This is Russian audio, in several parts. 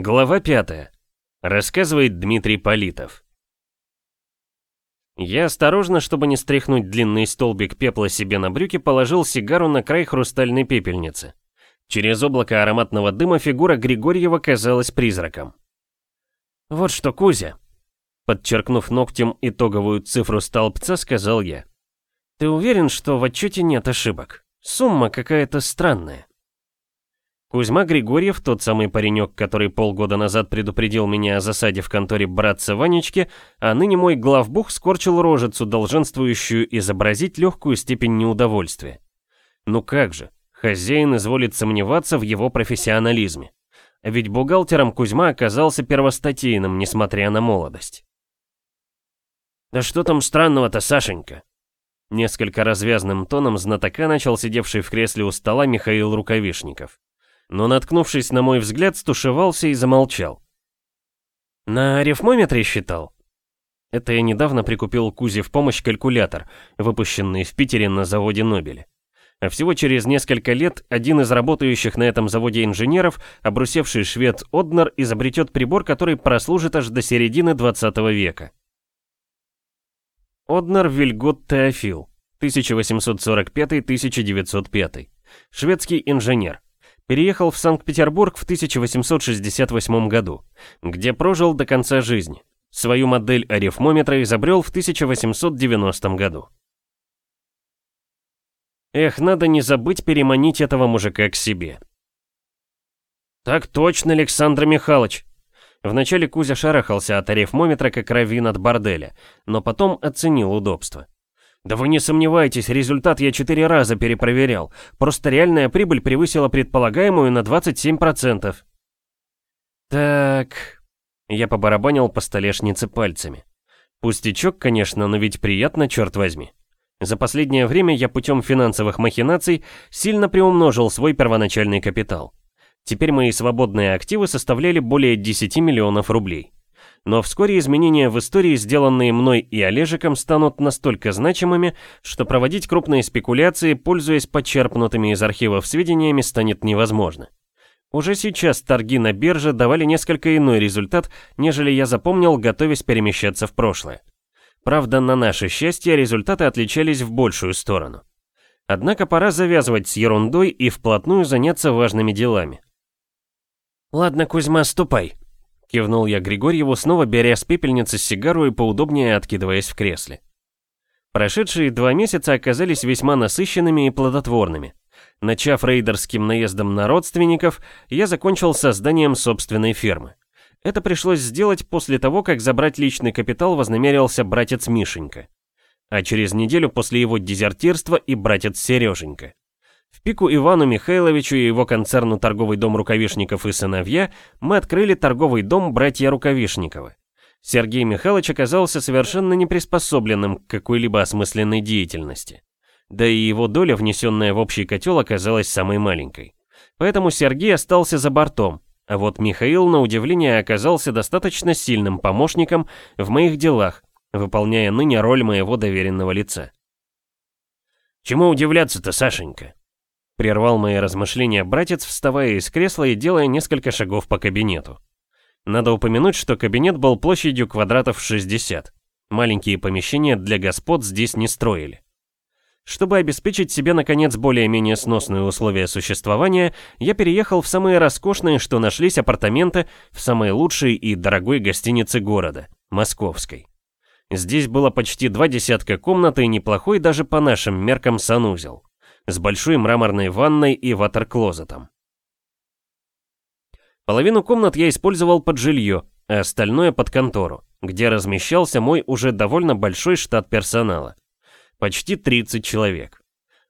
Глава 5. Рассказывает Дмитрий Политов. Я осторожно, чтобы не стряхнуть длинный столбик пепла себе на брюки, положил сигару на край хрустальной пепельницы. Через облако ароматного дыма фигура Григорьева казалась призраком. «Вот что, Кузя!» Подчеркнув ногтем итоговую цифру столбца, сказал я. «Ты уверен, что в отчете нет ошибок? Сумма какая-то странная». Кузьма Григорьев, тот самый паренек, который полгода назад предупредил меня о засаде в конторе братца Ванечки, а ныне мой главбух скорчил рожицу, долженствующую изобразить легкую степень неудовольствия. Ну как же, хозяин изволит сомневаться в его профессионализме. Ведь бухгалтером Кузьма оказался первостатейным, несмотря на молодость. «Да что там странного-то, Сашенька?» Несколько развязным тоном знатока начал сидевший в кресле у стола Михаил Рукавишников но, наткнувшись на мой взгляд, стушевался и замолчал. «На арифмометре считал?» Это я недавно прикупил Кузе в помощь калькулятор, выпущенный в Питере на заводе Нобеля. А всего через несколько лет один из работающих на этом заводе инженеров, обрусевший швед Однер, изобретет прибор, который прослужит аж до середины 20 века. Однер Вильгот Теофил, 1845-1905. Шведский инженер переехал в Санкт-Петербург в 1868 году, где прожил до конца жизни. Свою модель арифмометра изобрел в 1890 году. Эх, надо не забыть переманить этого мужика к себе. Так точно, Александр Михайлович. Вначале Кузя шарахался от арифмометра, как раввин от борделя, но потом оценил удобство. Да вы не сомневайтесь, результат я четыре раза перепроверял. Просто реальная прибыль превысила предполагаемую на 27%. Так... Я побарабанил по столешнице пальцами. Пустячок, конечно, но ведь приятно, черт возьми. За последнее время я путем финансовых махинаций сильно приумножил свой первоначальный капитал. Теперь мои свободные активы составляли более 10 миллионов рублей. Но вскоре изменения в истории, сделанные мной и Олежиком, станут настолько значимыми, что проводить крупные спекуляции, пользуясь подчерпнутыми из архивов сведениями, станет невозможно. Уже сейчас торги на бирже давали несколько иной результат, нежели я запомнил, готовясь перемещаться в прошлое. Правда, на наше счастье, результаты отличались в большую сторону. Однако пора завязывать с ерундой и вплотную заняться важными делами. «Ладно, Кузьма, ступай», Кивнул я Григорьеву, снова беря с пепельницы сигару и поудобнее откидываясь в кресле. Прошедшие два месяца оказались весьма насыщенными и плодотворными. Начав рейдерским наездом на родственников, я закончил созданием собственной фермы. Это пришлось сделать после того, как забрать личный капитал вознамерился братец Мишенька. А через неделю после его дезертирства и братец Сереженька. В пику Ивану Михайловичу и его концерну «Торговый дом Рукавишников и сыновья» мы открыли торговый дом «Братья Рукавишниковы». Сергей Михайлович оказался совершенно неприспособленным к какой-либо осмысленной деятельности. Да и его доля, внесенная в общий котел, оказалась самой маленькой. Поэтому Сергей остался за бортом, а вот Михаил, на удивление, оказался достаточно сильным помощником в моих делах, выполняя ныне роль моего доверенного лица. «Чему удивляться-то, Сашенька?» Прервал мои размышления братец, вставая из кресла и делая несколько шагов по кабинету. Надо упомянуть, что кабинет был площадью квадратов 60. Маленькие помещения для господ здесь не строили. Чтобы обеспечить себе, наконец, более-менее сносные условия существования, я переехал в самые роскошные, что нашлись апартаменты в самой лучшей и дорогой гостинице города, Московской. Здесь было почти два десятка комнат и неплохой даже по нашим меркам санузел с большой мраморной ванной и ватер-клозетом. Половину комнат я использовал под жилье, а остальное под контору, где размещался мой уже довольно большой штат персонала. Почти 30 человек.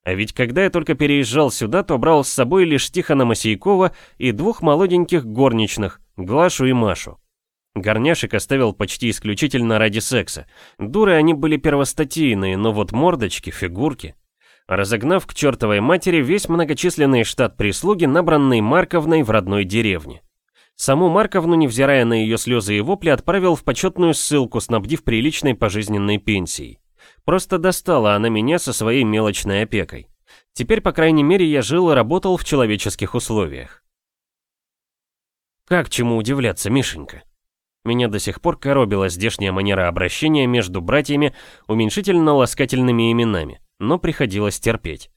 А ведь когда я только переезжал сюда, то брал с собой лишь Тихона Мосейкова и двух молоденьких горничных, Глашу и Машу. Горняшек оставил почти исключительно ради секса. Дуры они были первостатейные, но вот мордочки, фигурки разогнав к чертовой матери весь многочисленный штат прислуги, набранный Марковной в родной деревне. Саму Марковну, невзирая на ее слезы и вопли, отправил в почетную ссылку, снабдив приличной пожизненной пенсией. Просто достала она меня со своей мелочной опекой. Теперь, по крайней мере, я жил и работал в человеческих условиях. Как чему удивляться, Мишенька? Меня до сих пор коробила здешняя манера обращения между братьями уменьшительно-ласкательными именами, но приходилось терпеть.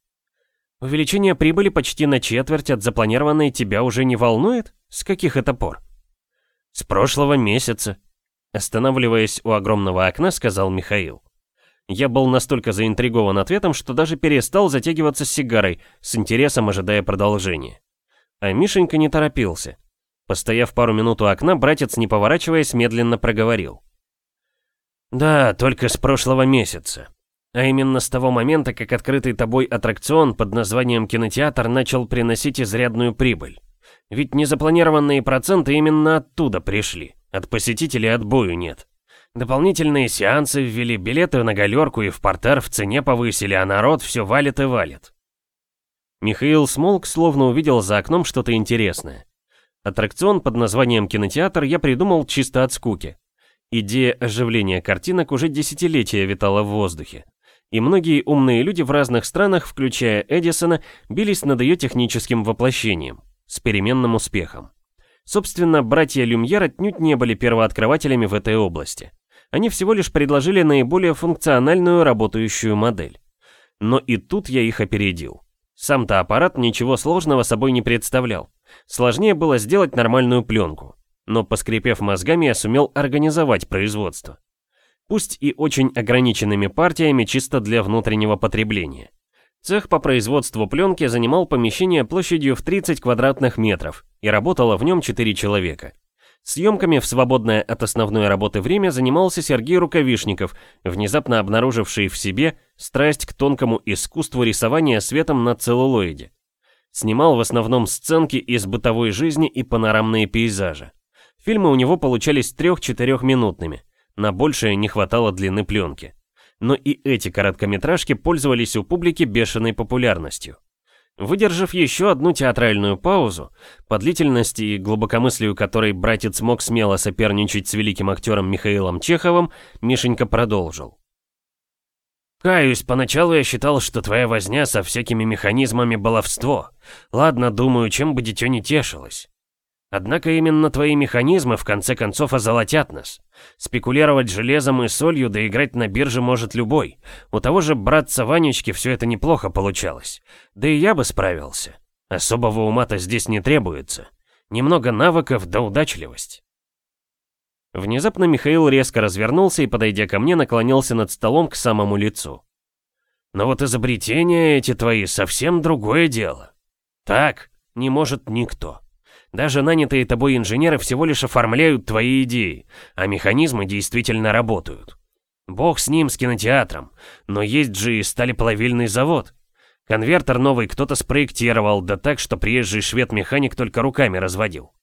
Увеличение прибыли почти на четверть от запланированной тебя уже не волнует? С каких это пор? С прошлого месяца. Останавливаясь у огромного окна, сказал Михаил. Я был настолько заинтригован ответом, что даже перестал затягиваться сигарой, с интересом ожидая продолжения. А Мишенька не торопился. Постояв пару минут у окна, братец, не поворачиваясь, медленно проговорил. «Да, только с прошлого месяца. А именно с того момента, как открытый тобой аттракцион под названием «Кинотеатр» начал приносить изрядную прибыль. Ведь незапланированные проценты именно оттуда пришли. От посетителей отбою нет. Дополнительные сеансы ввели, билеты на галерку и в портер в цене повысили, а народ все валит и валит. Михаил смолк, словно увидел за окном что-то интересное. Аттракцион под названием «Кинотеатр» я придумал чисто от скуки. Идея оживления картинок уже десятилетия витала в воздухе. И многие умные люди в разных странах, включая Эдисона, бились над ее техническим воплощением, с переменным успехом. Собственно, братья Люмьер отнюдь не были первооткрывателями в этой области. Они всего лишь предложили наиболее функциональную работающую модель. Но и тут я их опередил. Сам-то аппарат ничего сложного собой не представлял. Сложнее было сделать нормальную пленку. Но поскрипев мозгами, я сумел организовать производство. Пусть и очень ограниченными партиями чисто для внутреннего потребления. Цех по производству пленки занимал помещение площадью в 30 квадратных метров, и работало в нем 4 человека. Съемками в свободное от основной работы время занимался Сергей Рукавишников, внезапно обнаруживший в себе страсть к тонкому искусству рисования светом на целлулоиде. Снимал в основном сценки из бытовой жизни и панорамные пейзажи. Фильмы у него получались трех-четырехминутными, на большее не хватало длины пленки. Но и эти короткометражки пользовались у публики бешеной популярностью. Выдержав еще одну театральную паузу, по длительности и глубокомыслию которой братец мог смело соперничать с великим актером Михаилом Чеховым, Мишенька продолжил. Каюсь, поначалу я считал, что твоя возня со всякими механизмами баловство. Ладно, думаю, чем бы дитё не тешилось. Однако именно твои механизмы в конце концов озолотят нас. Спекулировать железом и солью да играть на бирже может любой. У того же братца Ванечки все это неплохо получалось. Да и я бы справился. Особого ума-то здесь не требуется. Немного навыков да удачливость. Внезапно Михаил резко развернулся и, подойдя ко мне, наклонился над столом к самому лицу. «Но вот изобретения эти твои совсем другое дело. Так не может никто. Даже нанятые тобой инженеры всего лишь оформляют твои идеи, а механизмы действительно работают. Бог с ним, с кинотеатром, но есть же и сталеплавильный завод. Конвертер новый кто-то спроектировал, да так, что приезжий швед-механик только руками разводил.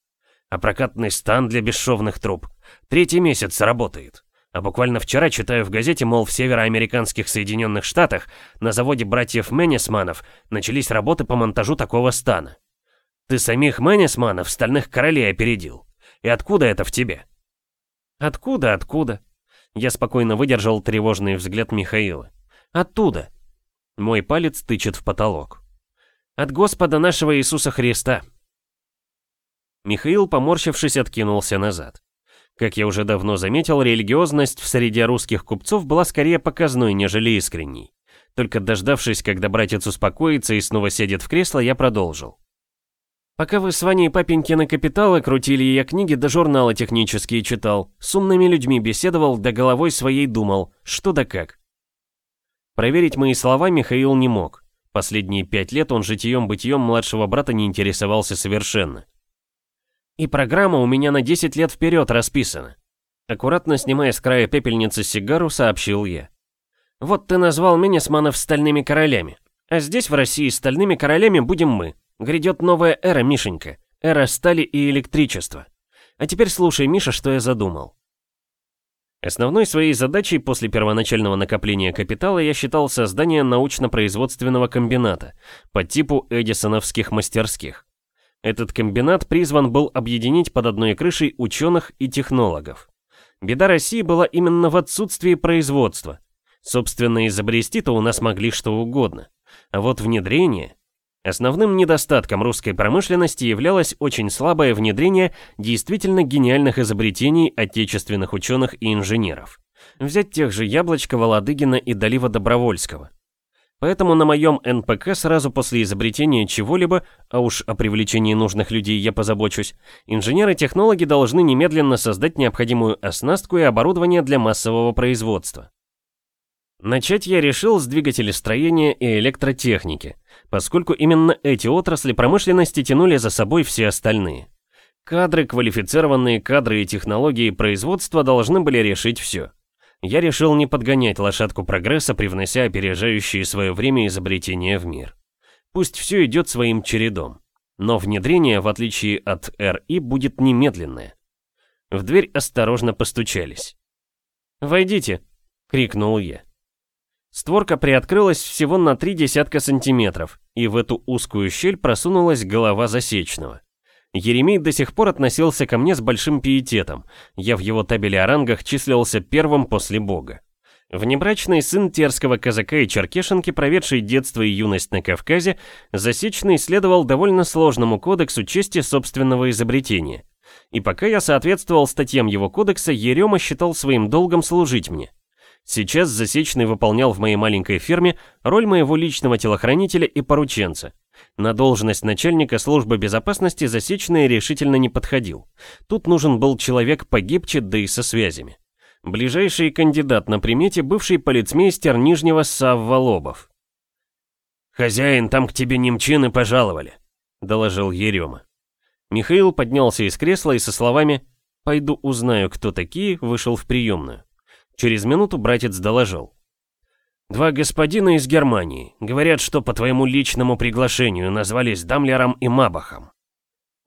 А прокатный стан для бесшовных труб. Третий месяц работает. А буквально вчера читаю в газете, мол, в североамериканских Соединенных Штатах на заводе братьев Меннисманов начались работы по монтажу такого стана. Ты самих Меннисманов, стальных королей, опередил. И откуда это в тебе? Откуда, откуда? Я спокойно выдержал тревожный взгляд Михаила. Оттуда. Мой палец тычет в потолок. От Господа нашего Иисуса Христа. Михаил, поморщившись, откинулся назад. Как я уже давно заметил, религиозность в среде русских купцов была скорее показной, нежели искренней. Только дождавшись, когда братец успокоится и снова сядет в кресло, я продолжил. Пока вы с Ваней папенькины капиталы крутили, я книги да журналы технические читал, с умными людьми беседовал, да головой своей думал, что да как. Проверить мои слова Михаил не мог. Последние пять лет он житием-бытием младшего брата не интересовался совершенно. И программа у меня на 10 лет вперед расписана. Аккуратно снимая с края пепельницы сигару, сообщил я. Вот ты назвал Минисманов стальными королями. А здесь, в России, стальными королями будем мы. Грядет новая эра, Мишенька. Эра стали и электричества. А теперь слушай, Миша, что я задумал. Основной своей задачей после первоначального накопления капитала я считал создание научно-производственного комбината по типу эдисоновских мастерских. Этот комбинат призван был объединить под одной крышей ученых и технологов. Беда России была именно в отсутствии производства. Собственно, изобрести-то у нас могли что угодно. А вот внедрение... Основным недостатком русской промышленности являлось очень слабое внедрение действительно гениальных изобретений отечественных ученых и инженеров. Взять тех же Яблочко, Володыгина и Долива Добровольского. Поэтому на моем НПК сразу после изобретения чего-либо, а уж о привлечении нужных людей я позабочусь, инженеры-технологи должны немедленно создать необходимую оснастку и оборудование для массового производства. Начать я решил с двигателестроения и электротехники, поскольку именно эти отрасли промышленности тянули за собой все остальные. Кадры, квалифицированные кадры и технологии производства должны были решить все я решил не подгонять лошадку прогресса, привнося опережающие свое время изобретения в мир. Пусть все идет своим чередом. Но внедрение, в отличие от РИ, будет немедленное. В дверь осторожно постучались. «Войдите!» — крикнул я. Створка приоткрылась всего на три десятка сантиметров, и в эту узкую щель просунулась голова засечного. Еремей до сих пор относился ко мне с большим пиететом. Я в его табеле о рангах числился первым после Бога. Внебрачный сын терского казака и черкешенки, проведший детство и юность на Кавказе, Засечный следовал довольно сложному кодексу чести собственного изобретения. И пока я соответствовал статьям его кодекса, Ерема считал своим долгом служить мне. Сейчас Засечный выполнял в моей маленькой фирме роль моего личного телохранителя и порученца. На должность начальника службы безопасности Засечный решительно не подходил. Тут нужен был человек погибче, да и со связями. Ближайший кандидат на примете бывший полицмейстер Нижнего Савволобов. «Хозяин, там к тебе немчины пожаловали», — доложил Ерема. Михаил поднялся из кресла и со словами «Пойду узнаю, кто такие», вышел в приемную. Через минуту братец доложил. Два господина из Германии. Говорят, что по твоему личному приглашению назвались Дамлером и Мабахом.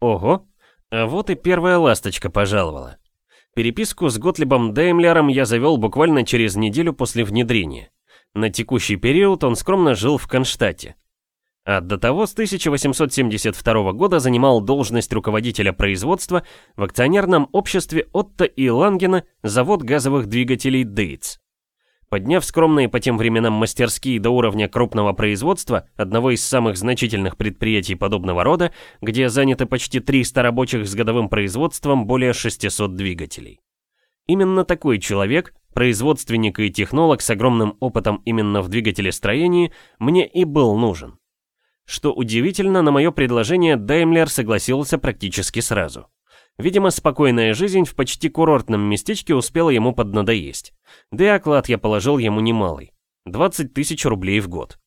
Ого, а вот и первая ласточка пожаловала. Переписку с Готлибом Деймлером я завел буквально через неделю после внедрения. На текущий период он скромно жил в Конштадте. А до того с 1872 года занимал должность руководителя производства в акционерном обществе Отто и Лангена завод газовых двигателей Дейтс. Подняв скромные по тем временам мастерские до уровня крупного производства, одного из самых значительных предприятий подобного рода, где заняты почти 300 рабочих с годовым производством более 600 двигателей. Именно такой человек, производственник и технолог с огромным опытом именно в двигателестроении, мне и был нужен. Что удивительно, на мое предложение Даймлер согласился практически сразу. Видимо, спокойная жизнь в почти курортном местечке успела ему поднадоесть. Да и оклад я положил ему немалый. 20 тысяч рублей в год.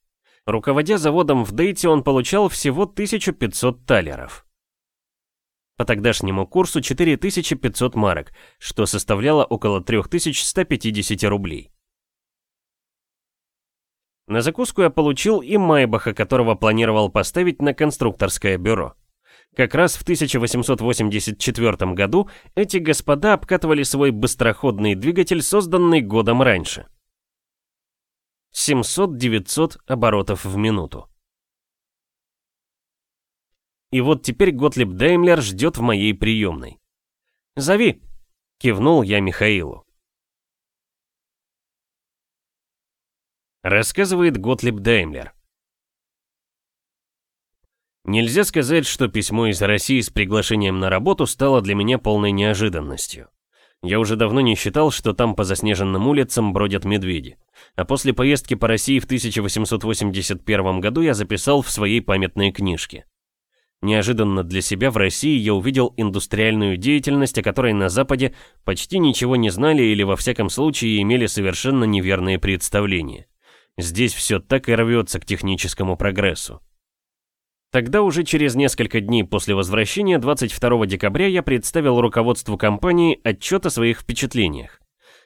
Руководя заводом в Дейте, он получал всего 1500 талеров. По тогдашнему курсу 4500 марок, что составляло около 3150 рублей. На закуску я получил и Майбаха, которого планировал поставить на конструкторское бюро. Как раз в 1884 году эти господа обкатывали свой быстроходный двигатель, созданный годом раньше. 700-900 оборотов в минуту. И вот теперь Готлиб Даймлер ждет в моей приемной. «Зови!» — кивнул я Михаилу. Рассказывает Готлиб Даймлер. Нельзя сказать, что письмо из России с приглашением на работу стало для меня полной неожиданностью. Я уже давно не считал, что там по заснеженным улицам бродят медведи. А после поездки по России в 1881 году я записал в своей памятной книжке. Неожиданно для себя в России я увидел индустриальную деятельность, о которой на Западе почти ничего не знали или во всяком случае имели совершенно неверные представления. Здесь все так и рвется к техническому прогрессу. Тогда уже через несколько дней после возвращения, 22 декабря, я представил руководству компании отчет о своих впечатлениях.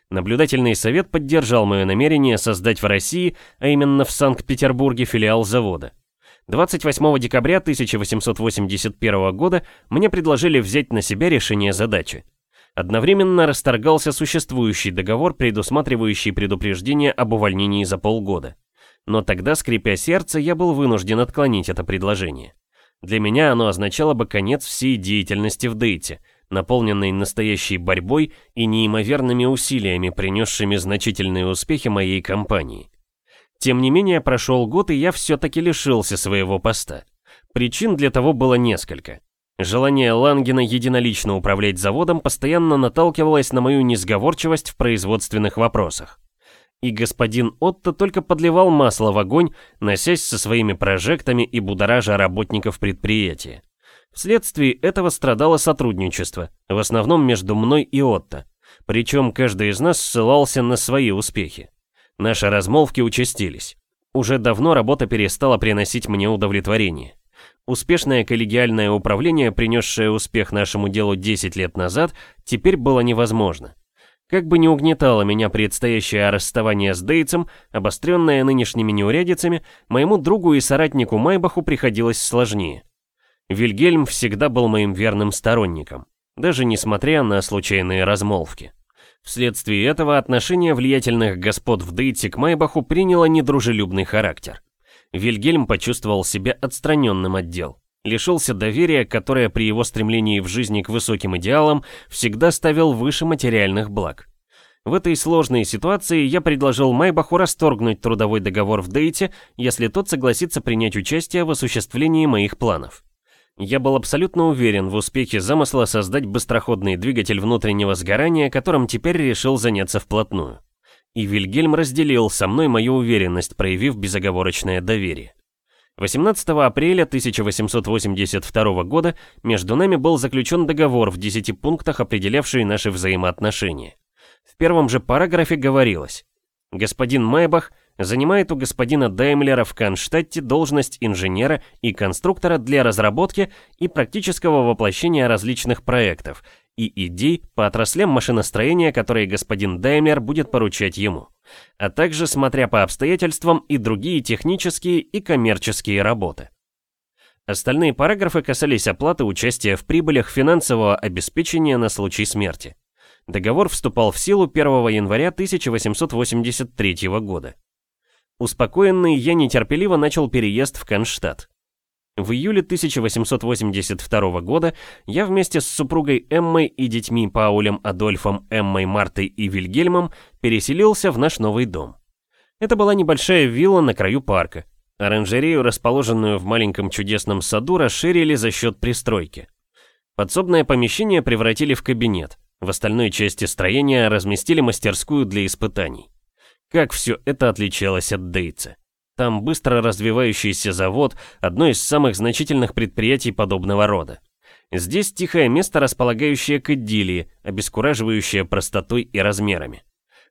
Наблюдательный совет поддержал мое намерение создать в России, а именно в Санкт-Петербурге, филиал завода. 28 декабря 1881 года мне предложили взять на себя решение задачи. Одновременно расторгался существующий договор, предусматривающий предупреждение об увольнении за полгода но тогда, скрипя сердце, я был вынужден отклонить это предложение. Для меня оно означало бы конец всей деятельности в Дейте, наполненной настоящей борьбой и неимоверными усилиями, принесшими значительные успехи моей компании. Тем не менее, прошел год, и я все-таки лишился своего поста. Причин для того было несколько. Желание Лангена единолично управлять заводом постоянно наталкивалось на мою несговорчивость в производственных вопросах. И господин Отто только подливал масло в огонь, носясь со своими прожектами и будоража работников предприятия. Вследствие этого страдало сотрудничество, в основном между мной и Отто. Причем каждый из нас ссылался на свои успехи. Наши размолвки участились. Уже давно работа перестала приносить мне удовлетворение. Успешное коллегиальное управление, принесшее успех нашему делу 10 лет назад, теперь было невозможно. Как бы ни угнетало меня предстоящее расставание с Дейтсом, обостренное нынешними неурядицами, моему другу и соратнику Майбаху приходилось сложнее. Вильгельм всегда был моим верным сторонником, даже несмотря на случайные размолвки. Вследствие этого отношение влиятельных господ в Дейтсе к Майбаху приняло недружелюбный характер. Вильгельм почувствовал себя отстраненным от дел. Лишился доверия, которое при его стремлении в жизни к высоким идеалам всегда ставил выше материальных благ. В этой сложной ситуации я предложил Майбаху расторгнуть трудовой договор в Дейте, если тот согласится принять участие в осуществлении моих планов. Я был абсолютно уверен в успехе замысла создать быстроходный двигатель внутреннего сгорания, которым теперь решил заняться вплотную. И Вильгельм разделил со мной мою уверенность, проявив безоговорочное доверие. 18 апреля 1882 года между нами был заключен договор в 10 пунктах, определявший наши взаимоотношения. В первом же параграфе говорилось «Господин Майбах занимает у господина Даймлера в Канштадте должность инженера и конструктора для разработки и практического воплощения различных проектов и идей по отраслям машиностроения, которые господин Даймлер будет поручать ему, а также, смотря по обстоятельствам, и другие технические и коммерческие работы. Остальные параграфы касались оплаты участия в прибылях финансового обеспечения на случай смерти. Договор вступал в силу 1 января 1883 года. Успокоенный, я нетерпеливо начал переезд в Конштадт. В июле 1882 года я вместе с супругой Эммой и детьми Паулем, Адольфом, Эммой, Мартой и Вильгельмом переселился в наш новый дом. Это была небольшая вилла на краю парка. Оранжерею, расположенную в маленьком чудесном саду, расширили за счет пристройки. Подсобное помещение превратили в кабинет. В остальной части строения разместили мастерскую для испытаний. Как все это отличалось от Дейца. Там быстро развивающийся завод, одно из самых значительных предприятий подобного рода. Здесь тихое место, располагающее к идиллии, обескураживающее простотой и размерами.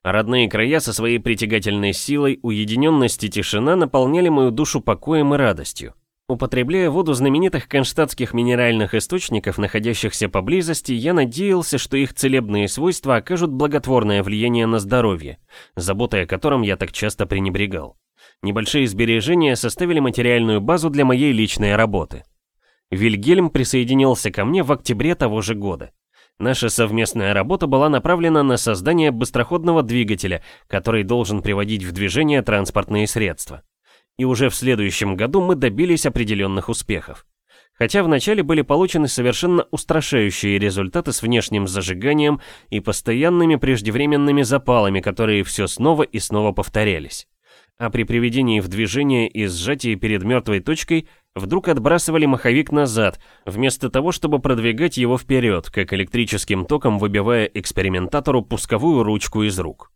родные края со своей притягательной силой, уединенность и тишина наполняли мою душу покоем и радостью. Употребляя воду знаменитых конштадтских минеральных источников, находящихся поблизости, я надеялся, что их целебные свойства окажут благотворное влияние на здоровье, заботой о котором я так часто пренебрегал. Небольшие сбережения составили материальную базу для моей личной работы. Вильгельм присоединился ко мне в октябре того же года. Наша совместная работа была направлена на создание быстроходного двигателя, который должен приводить в движение транспортные средства и уже в следующем году мы добились определенных успехов. Хотя вначале были получены совершенно устрашающие результаты с внешним зажиганием и постоянными преждевременными запалами, которые все снова и снова повторялись. А при приведении в движение и сжатии перед мертвой точкой вдруг отбрасывали маховик назад, вместо того, чтобы продвигать его вперед, как электрическим током выбивая экспериментатору пусковую ручку из рук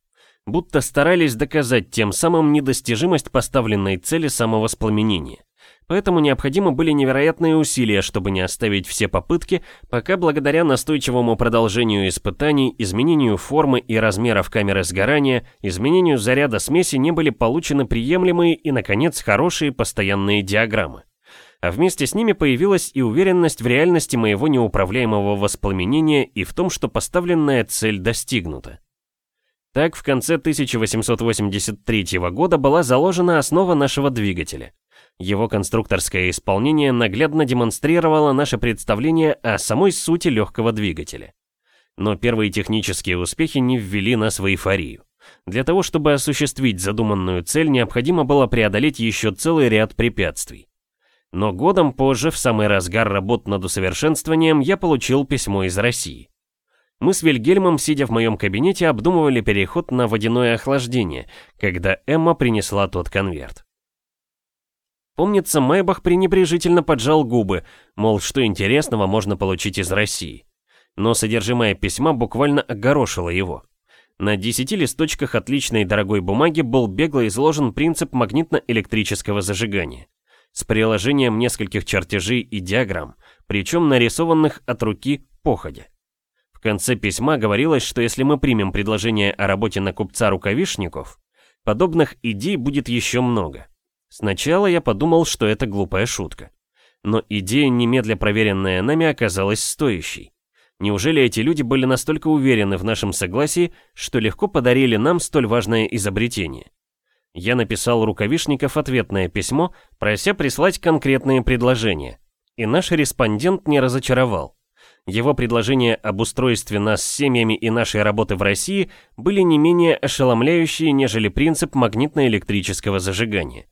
будто старались доказать тем самым недостижимость поставленной цели самовоспламенения. Поэтому необходимы были невероятные усилия, чтобы не оставить все попытки, пока благодаря настойчивому продолжению испытаний, изменению формы и размеров камеры сгорания, изменению заряда смеси не были получены приемлемые и, наконец, хорошие постоянные диаграммы. А вместе с ними появилась и уверенность в реальности моего неуправляемого воспламенения и в том, что поставленная цель достигнута. Так, в конце 1883 года была заложена основа нашего двигателя. Его конструкторское исполнение наглядно демонстрировало наше представление о самой сути легкого двигателя. Но первые технические успехи не ввели нас в эйфорию. Для того, чтобы осуществить задуманную цель, необходимо было преодолеть еще целый ряд препятствий. Но годом позже, в самый разгар работ над усовершенствованием, я получил письмо из России. Мы с Вильгельмом, сидя в моем кабинете, обдумывали переход на водяное охлаждение, когда Эмма принесла тот конверт. Помнится, Майбах пренебрежительно поджал губы, мол, что интересного можно получить из России. Но содержимое письма буквально огорошило его. На десяти листочках отличной дорогой бумаги был бегло изложен принцип магнитно-электрического зажигания с приложением нескольких чертежей и диаграмм, причем нарисованных от руки походя. В конце письма говорилось, что если мы примем предложение о работе на купца рукавишников, подобных идей будет еще много. Сначала я подумал, что это глупая шутка. Но идея, немедля проверенная нами, оказалась стоящей. Неужели эти люди были настолько уверены в нашем согласии, что легко подарили нам столь важное изобретение? Я написал Рукавишников ответное письмо, прося прислать конкретные предложения. И наш респондент не разочаровал. Его предложения об устройстве нас с семьями и нашей работы в России были не менее ошеломляющие, нежели принцип магнитно-электрического зажигания.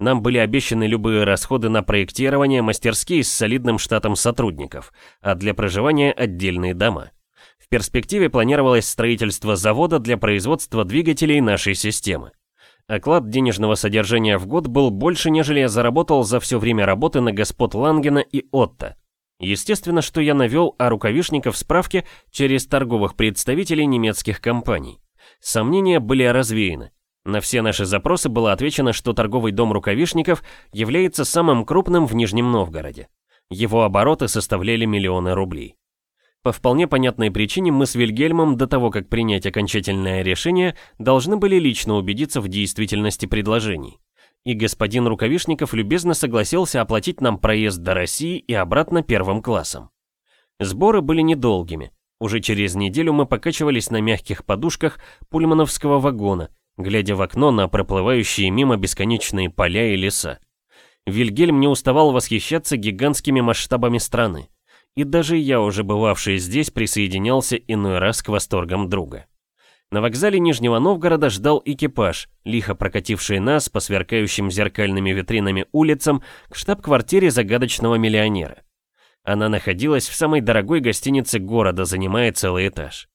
Нам были обещаны любые расходы на проектирование мастерские с солидным штатом сотрудников, а для проживания отдельные дома. В перспективе планировалось строительство завода для производства двигателей нашей системы. Оклад денежного содержания в год был больше, нежели я заработал за все время работы на господ Лангена и Отто. Естественно, что я навел о рукавишников справки через торговых представителей немецких компаний. Сомнения были развеяны. На все наши запросы было отвечено, что торговый дом рукавишников является самым крупным в Нижнем Новгороде. Его обороты составляли миллионы рублей. По вполне понятной причине мы с Вильгельмом до того, как принять окончательное решение, должны были лично убедиться в действительности предложений. И господин Рукавишников любезно согласился оплатить нам проезд до России и обратно первым классом. Сборы были недолгими. Уже через неделю мы покачивались на мягких подушках пульмановского вагона – глядя в окно на проплывающие мимо бесконечные поля и леса. Вильгельм не уставал восхищаться гигантскими масштабами страны. И даже я, уже бывавший здесь, присоединялся иной раз к восторгам друга. На вокзале Нижнего Новгорода ждал экипаж, лихо прокативший нас по сверкающим зеркальными витринами улицам к штаб-квартире загадочного миллионера. Она находилась в самой дорогой гостинице города, занимая целый этаж.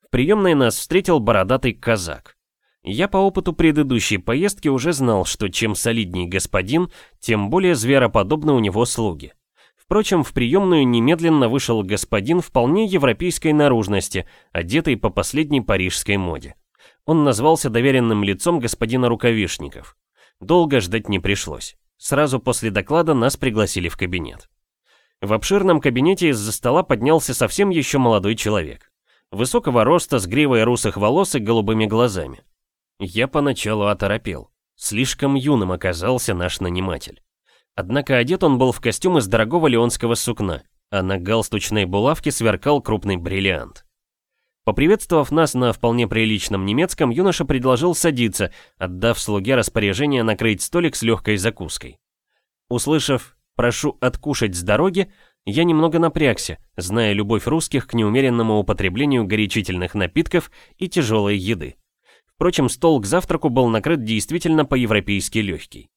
В приемной нас встретил бородатый казак. Я по опыту предыдущей поездки уже знал, что чем солидней господин, тем более звероподобны у него слуги. Впрочем, в приемную немедленно вышел господин вполне европейской наружности, одетый по последней парижской моде. Он назвался доверенным лицом господина Рукавишников. Долго ждать не пришлось. Сразу после доклада нас пригласили в кабинет. В обширном кабинете из-за стола поднялся совсем еще молодой человек. Высокого роста, с гривой русых волос и голубыми глазами. Я поначалу оторопел. Слишком юным оказался наш наниматель. Однако одет он был в костюм из дорогого леонского сукна, а на галстучной булавке сверкал крупный бриллиант. Поприветствовав нас на вполне приличном немецком, юноша предложил садиться, отдав слуге распоряжение накрыть столик с легкой закуской. Услышав «прошу откушать с дороги», я немного напрягся, зная любовь русских к неумеренному употреблению горячительных напитков и тяжелой еды. Впрочем, стол к завтраку был накрыт действительно по-европейски легкий.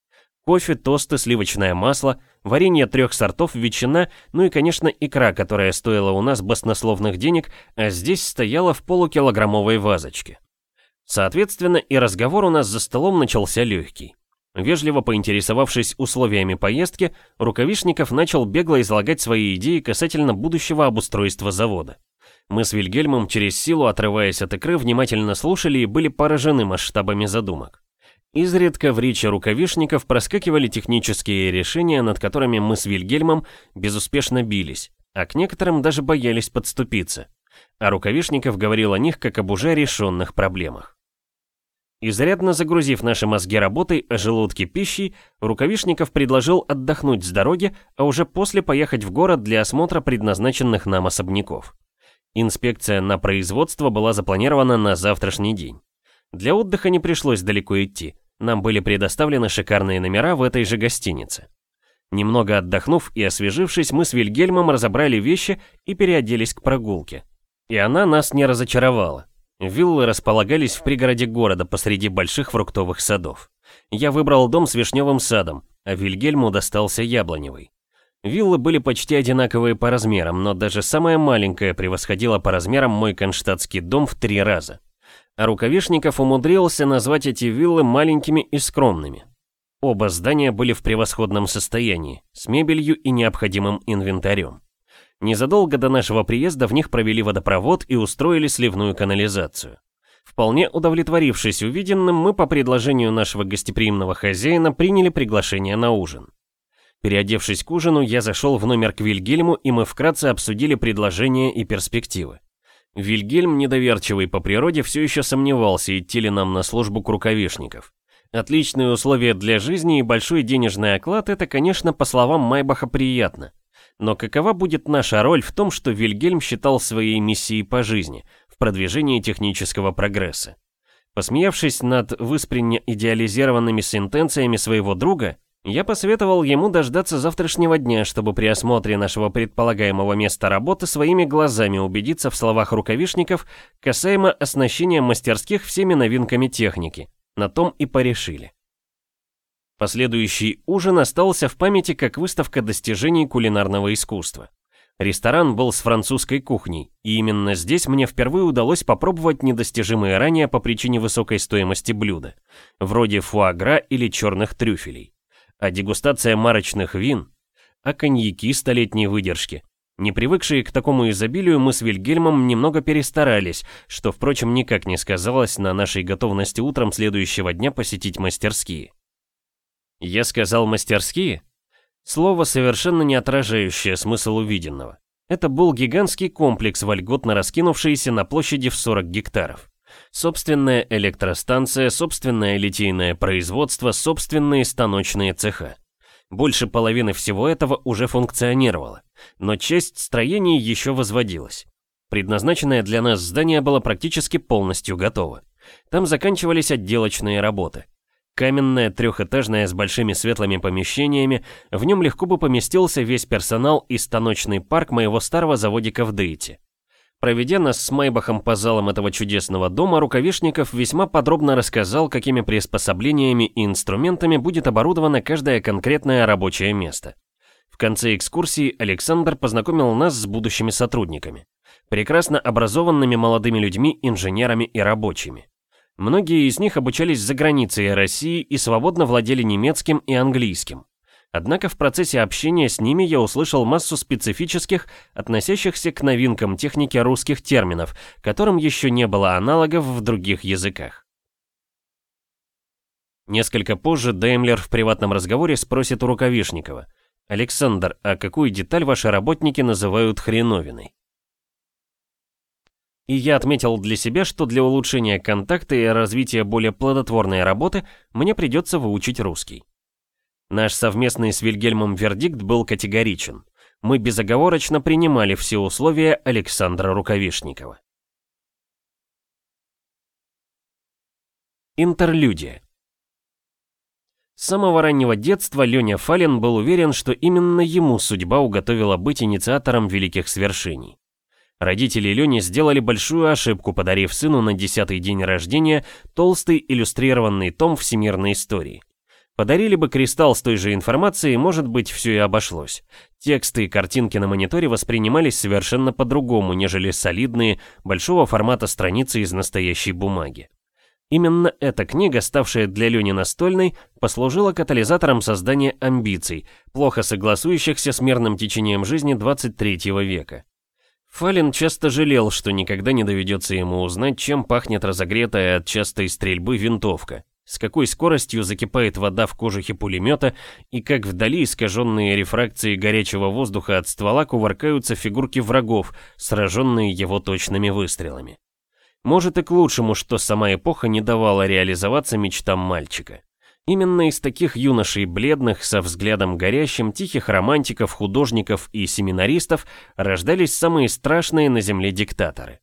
Кофе, тосты, сливочное масло, варенье трех сортов, ветчина, ну и, конечно, икра, которая стоила у нас баснословных денег, а здесь стояла в полукилограммовой вазочке. Соответственно, и разговор у нас за столом начался легкий. Вежливо поинтересовавшись условиями поездки, Рукавишников начал бегло излагать свои идеи касательно будущего обустройства завода. Мы с Вильгельмом через силу, отрываясь от икры, внимательно слушали и были поражены масштабами задумок. Изредка в речи рукавишников проскакивали технические решения, над которыми мы с Вильгельмом безуспешно бились, а к некоторым даже боялись подступиться. А рукавишников говорил о них как об уже решенных проблемах. Изрядно загрузив наши мозги работой, а желудки пищей, Рукавишников предложил отдохнуть с дороги, а уже после поехать в город для осмотра предназначенных нам особняков. Инспекция на производство была запланирована на завтрашний день. Для отдыха не пришлось далеко идти. Нам были предоставлены шикарные номера в этой же гостинице. Немного отдохнув и освежившись, мы с Вильгельмом разобрали вещи и переоделись к прогулке. И она нас не разочаровала. Виллы располагались в пригороде города посреди больших фруктовых садов. Я выбрал дом с вишневым садом, а Вильгельму достался яблоневый. Виллы были почти одинаковые по размерам, но даже самая маленькая превосходила по размерам мой конштадтский дом в три раза. А Рукавишников умудрился назвать эти виллы маленькими и скромными. Оба здания были в превосходном состоянии, с мебелью и необходимым инвентарем. Незадолго до нашего приезда в них провели водопровод и устроили сливную канализацию. Вполне удовлетворившись увиденным, мы по предложению нашего гостеприимного хозяина приняли приглашение на ужин. Переодевшись к ужину, я зашел в номер к Вильгельму, и мы вкратце обсудили предложения и перспективы. Вильгельм, недоверчивый по природе, все еще сомневался, идти ли нам на службу к рукавишников. Отличные условия для жизни и большой денежный оклад – это, конечно, по словам Майбаха, приятно. Но какова будет наша роль в том, что Вильгельм считал своей миссией по жизни, в продвижении технического прогресса? Посмеявшись над выспренне идеализированными сентенциями своего друга, я посоветовал ему дождаться завтрашнего дня, чтобы при осмотре нашего предполагаемого места работы своими глазами убедиться в словах рукавишников касаемо оснащения мастерских всеми новинками техники. На том и порешили. Последующий ужин остался в памяти как выставка достижений кулинарного искусства. Ресторан был с французской кухней, и именно здесь мне впервые удалось попробовать недостижимые ранее по причине высокой стоимости блюда, вроде фуагра или черных трюфелей. А дегустация марочных вин, а коньяки столетней выдержки, не привыкшие к такому изобилию, мы с Вильгельмом немного перестарались, что, впрочем, никак не сказалось на нашей готовности утром следующего дня посетить мастерские. Я сказал «мастерские»? Слово, совершенно не отражающее смысл увиденного. Это был гигантский комплекс, вольготно раскинувшийся на площади в 40 гектаров. Собственная электростанция, собственное литейное производство, собственные станочные цеха. Больше половины всего этого уже функционировало, но часть строений еще возводилась. Предназначенное для нас здание было практически полностью готово. Там заканчивались отделочные работы. Каменное трехэтажное с большими светлыми помещениями, в нем легко бы поместился весь персонал и станочный парк моего старого заводика в Дейте. Проведя нас с Майбахом по залам этого чудесного дома, Рукавишников весьма подробно рассказал, какими приспособлениями и инструментами будет оборудовано каждое конкретное рабочее место. В конце экскурсии Александр познакомил нас с будущими сотрудниками. Прекрасно образованными молодыми людьми, инженерами и рабочими. Многие из них обучались за границей России и свободно владели немецким и английским. Однако в процессе общения с ними я услышал массу специфических, относящихся к новинкам техники русских терминов, которым еще не было аналогов в других языках. Несколько позже Деймлер в приватном разговоре спросит у Рукавишникова, «Александр, а какую деталь ваши работники называют хреновиной?» И я отметил для себя, что для улучшения контакта и развития более плодотворной работы мне придется выучить русский. Наш совместный с Вильгельмом вердикт был категоричен. Мы безоговорочно принимали все условия Александра Рукавишникова. Интерлюдия. С самого раннего детства Леня Фалин был уверен, что именно ему судьба уготовила быть инициатором великих свершений. Родители Лени сделали большую ошибку, подарив сыну на десятый день рождения толстый иллюстрированный том всемирной истории. Подарили бы кристалл с той же информацией, может быть, все и обошлось. Тексты и картинки на мониторе воспринимались совершенно по-другому, нежели солидные, большого формата страницы из настоящей бумаги. Именно эта книга, ставшая для Лени настольной, послужила катализатором создания амбиций, плохо согласующихся с мирным течением жизни 23 века. Фалин часто жалел, что никогда не доведется ему узнать, чем пахнет разогретая от частой стрельбы винтовка с какой скоростью закипает вода в кожухе пулемета и как вдали искаженные рефракции горячего воздуха от ствола кувыркаются фигурки врагов, сраженные его точными выстрелами. Может и к лучшему, что сама эпоха не давала реализоваться мечтам мальчика. Именно из таких юношей бледных, со взглядом горящим, тихих романтиков, художников и семинаристов рождались самые страшные на земле диктаторы.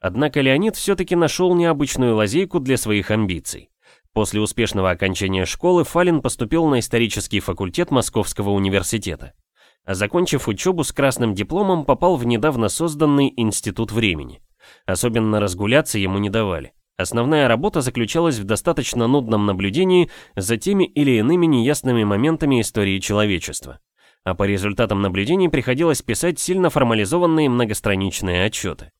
Однако Леонид все-таки нашел необычную лазейку для своих амбиций. После успешного окончания школы Фалин поступил на исторический факультет Московского университета. А закончив учебу с красным дипломом, попал в недавно созданный Институт времени. Особенно разгуляться ему не давали. Основная работа заключалась в достаточно нудном наблюдении за теми или иными неясными моментами истории человечества. А по результатам наблюдений приходилось писать сильно формализованные многостраничные отчеты.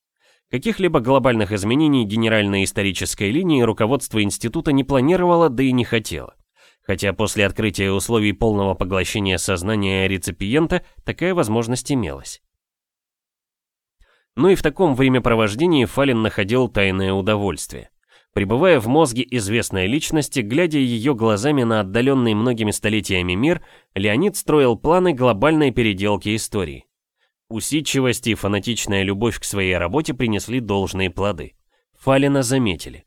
Каких-либо глобальных изменений генеральной исторической линии руководство института не планировало, да и не хотело. хотя после открытия условий полного поглощения сознания реципиента такая возможность имелась. Ну и в таком времяпровождении Фалин находил тайное удовольствие. Пребывая в мозге известной личности, глядя ее глазами на отдаленный многими столетиями мир, Леонид строил планы глобальной переделки истории. Усидчивость и фанатичная любовь к своей работе принесли должные плоды. Фалина заметили.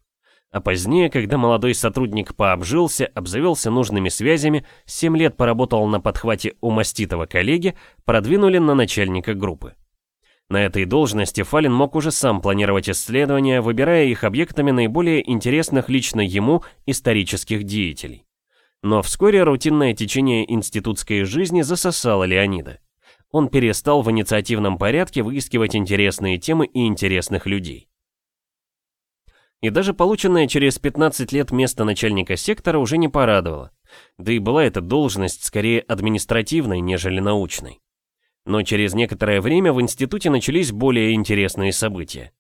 А позднее, когда молодой сотрудник пообжился, обзавелся нужными связями, 7 лет поработал на подхвате у маститого коллеги, продвинули на начальника группы. На этой должности Фалин мог уже сам планировать исследования, выбирая их объектами наиболее интересных лично ему исторических деятелей. Но вскоре рутинное течение институтской жизни засосало Леонида. Он перестал в инициативном порядке выискивать интересные темы и интересных людей. И даже полученное через 15 лет место начальника сектора уже не порадовало. Да и была эта должность скорее административной, нежели научной. Но через некоторое время в институте начались более интересные события.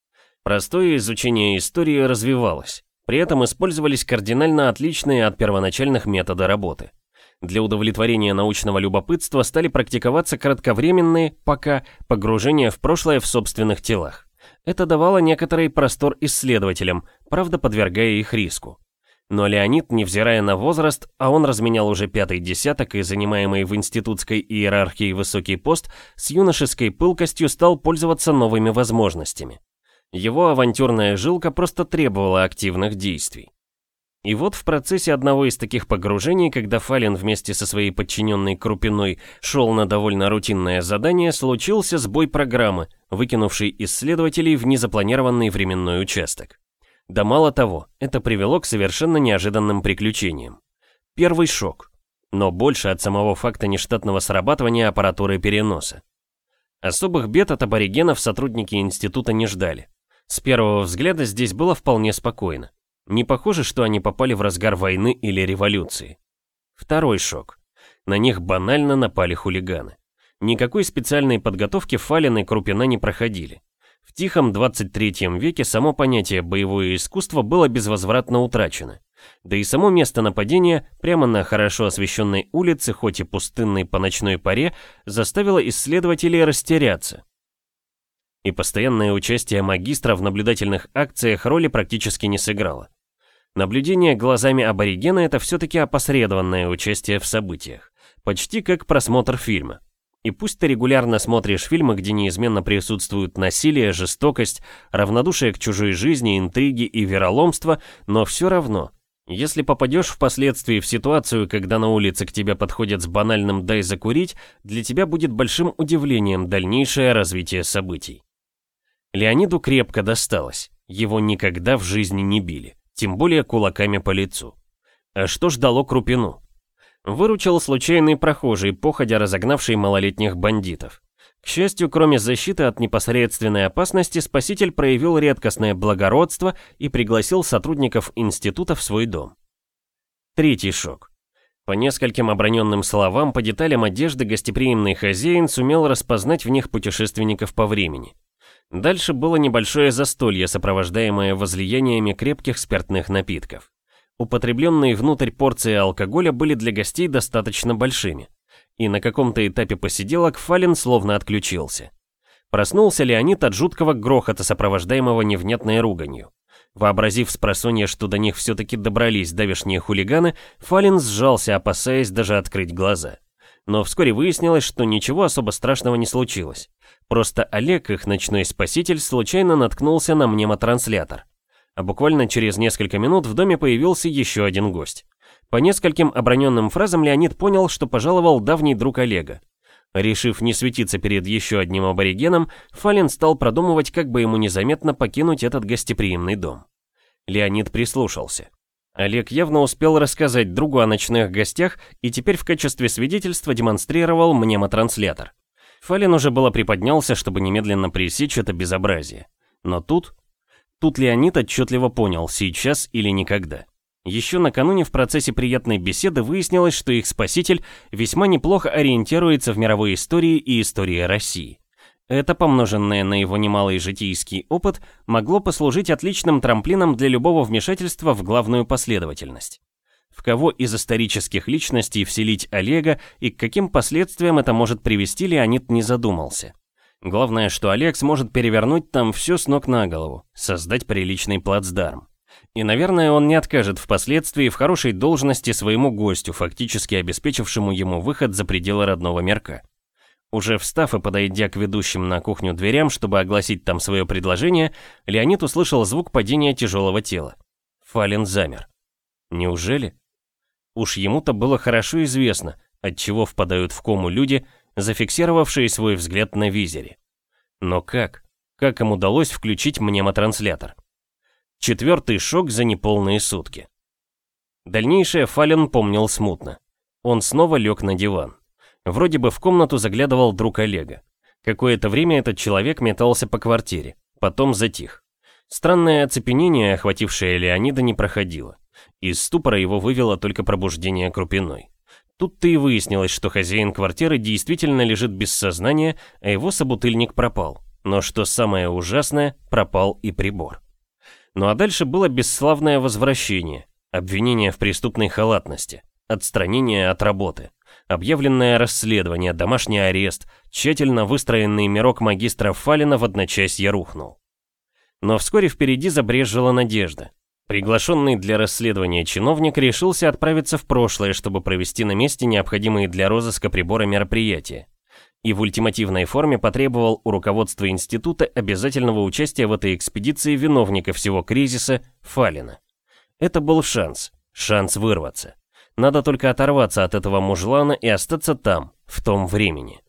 Простое изучение истории развивалось. При этом использовались кардинально отличные от первоначальных методы работы. Для удовлетворения научного любопытства стали практиковаться кратковременные, пока, погружения в прошлое в собственных телах. Это давало некоторый простор исследователям, правда подвергая их риску. Но Леонид, невзирая на возраст, а он разменял уже пятый десяток и занимаемый в институтской иерархии высокий пост, с юношеской пылкостью стал пользоваться новыми возможностями. Его авантюрная жилка просто требовала активных действий. И вот в процессе одного из таких погружений, когда Фалин вместе со своей подчиненной Крупиной шел на довольно рутинное задание, случился сбой программы, выкинувший исследователей в незапланированный временной участок. Да мало того, это привело к совершенно неожиданным приключениям. Первый шок, но больше от самого факта нештатного срабатывания аппаратуры переноса. Особых бед от аборигенов сотрудники института не ждали. С первого взгляда здесь было вполне спокойно. Не похоже, что они попали в разгар войны или революции. Второй шок. На них банально напали хулиганы. Никакой специальной подготовки Фалин и Крупина не проходили. В тихом 23 веке само понятие «боевое искусство» было безвозвратно утрачено. Да и само место нападения, прямо на хорошо освещенной улице, хоть и пустынной по ночной паре, заставило исследователей растеряться. И постоянное участие магистра в наблюдательных акциях роли практически не сыграло. Наблюдение глазами аборигена — это все-таки опосредованное участие в событиях. Почти как просмотр фильма. И пусть ты регулярно смотришь фильмы, где неизменно присутствуют насилие, жестокость, равнодушие к чужой жизни, интриги и вероломство, но все равно, если попадешь впоследствии в ситуацию, когда на улице к тебе подходят с банальным «дай закурить», для тебя будет большим удивлением дальнейшее развитие событий. Леониду крепко досталось, его никогда в жизни не били тем более кулаками по лицу. А что ждало Крупину? Выручил случайный прохожий, походя разогнавший малолетних бандитов. К счастью, кроме защиты от непосредственной опасности, спаситель проявил редкостное благородство и пригласил сотрудников института в свой дом. Третий шок. По нескольким оброненным словам, по деталям одежды гостеприимный хозяин сумел распознать в них путешественников по времени. Дальше было небольшое застолье, сопровождаемое возлияниями крепких спиртных напитков. Употребленные внутрь порции алкоголя были для гостей достаточно большими. И на каком-то этапе посиделок Фалин словно отключился. Проснулся Леонид от жуткого грохота, сопровождаемого невнятной руганью. Вообразив с просонья, что до них все-таки добрались давешние хулиганы, Фалин сжался, опасаясь даже открыть глаза. Но вскоре выяснилось, что ничего особо страшного не случилось. Просто Олег, их ночной спаситель, случайно наткнулся на мнемотранслятор. А буквально через несколько минут в доме появился еще один гость. По нескольким оброненным фразам Леонид понял, что пожаловал давний друг Олега. Решив не светиться перед еще одним аборигеном, Фалин стал продумывать, как бы ему незаметно покинуть этот гостеприимный дом. Леонид прислушался. Олег явно успел рассказать другу о ночных гостях и теперь в качестве свидетельства демонстрировал мнемотранслятор. Фалин уже было приподнялся, чтобы немедленно пресечь это безобразие. Но тут... Тут Леонид отчетливо понял, сейчас или никогда. Еще накануне в процессе приятной беседы выяснилось, что их спаситель весьма неплохо ориентируется в мировой истории и истории России. Это, помноженное на его немалый житейский опыт, могло послужить отличным трамплином для любого вмешательства в главную последовательность. В кого из исторических личностей вселить Олега и к каким последствиям это может привести, Леонид не задумался. Главное, что Олег сможет перевернуть там все с ног на голову, создать приличный плацдарм. И, наверное, он не откажет впоследствии в хорошей должности своему гостю, фактически обеспечившему ему выход за пределы родного мерка. Уже встав и подойдя к ведущим на кухню дверям, чтобы огласить там свое предложение, Леонид услышал звук падения тяжелого тела. Фален замер. Неужели? Уж ему-то было хорошо известно, от чего впадают в кому люди, зафиксировавшие свой взгляд на визере. Но как? Как им удалось включить мнемотранслятор? Четвертый шок за неполные сутки. Дальнейшее Фален помнил смутно. Он снова лег на диван. Вроде бы в комнату заглядывал друг Олега. Какое-то время этот человек метался по квартире, потом затих. Странное оцепенение, охватившее Леонида, не проходило. Из ступора его вывело только пробуждение крупиной. Тут-то и выяснилось, что хозяин квартиры действительно лежит без сознания, а его собутыльник пропал. Но что самое ужасное, пропал и прибор. Ну а дальше было бесславное возвращение, обвинение в преступной халатности, отстранение от работы, объявленное расследование, домашний арест, тщательно выстроенный мирок магистра Фалина в одночасье рухнул. Но вскоре впереди забрежила надежда. Приглашенный для расследования чиновник решился отправиться в прошлое, чтобы провести на месте необходимые для розыска прибора мероприятия и в ультимативной форме потребовал у руководства института обязательного участия в этой экспедиции виновника всего кризиса Фалина. Это был шанс, шанс вырваться. Надо только оторваться от этого мужлана и остаться там, в том времени.